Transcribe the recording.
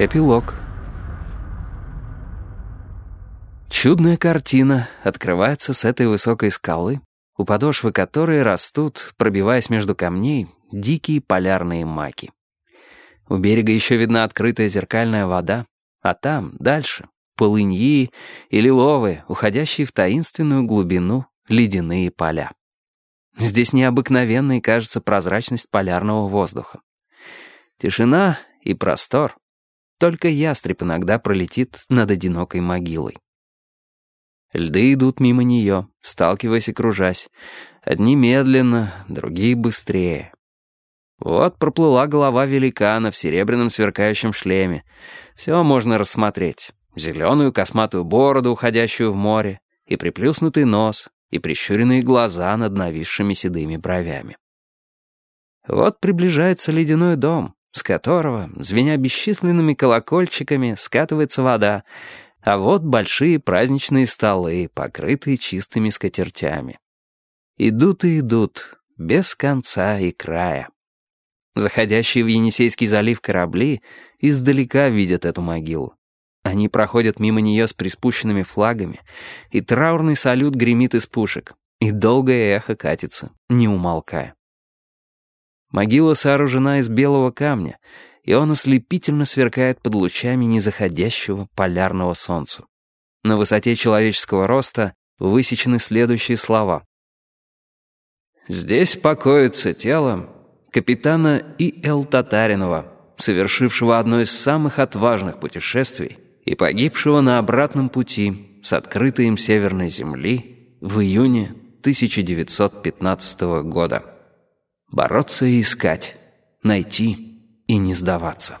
Эпилог. Чудная картина открывается с этой высокой скалы, у подошвы которой растут, пробиваясь между камней, дикие полярные маки. У берега еще видна открытая зеркальная вода, а там, дальше, полыньи и лиловые, уходящие в таинственную глубину ледяные поля. Здесь необыкновенной кажется прозрачность полярного воздуха. Тишина и простор. Только ястреб иногда пролетит над одинокой могилой. Льды идут мимо нее, сталкиваясь и кружась. Одни медленно, другие быстрее. Вот проплыла голова великана в серебряном сверкающем шлеме. Все можно рассмотреть. Зеленую косматую бороду, уходящую в море, и приплюснутый нос, и прищуренные глаза над нависшими седыми бровями. Вот приближается ледяной дом, с которого, звеня бесчисленными колокольчиками, скатывается вода, а вот большие праздничные столы, покрытые чистыми скатертями. Идут и идут, без конца и края. Заходящие в Енисейский залив корабли издалека видят эту могилу. Они проходят мимо нее с приспущенными флагами, и траурный салют гремит из пушек, и долгое эхо катится, не умолкая. Могила сооружена из белого камня, и он ослепительно сверкает под лучами незаходящего полярного солнца. На высоте человеческого роста высечены следующие слова. «Здесь покоится тело капитана И.Л. Татаринова, совершившего одно из самых отважных путешествий и погибшего на обратном пути с открытой им Северной Земли в июне 1915 года. Бороться и искать, найти и не сдаваться.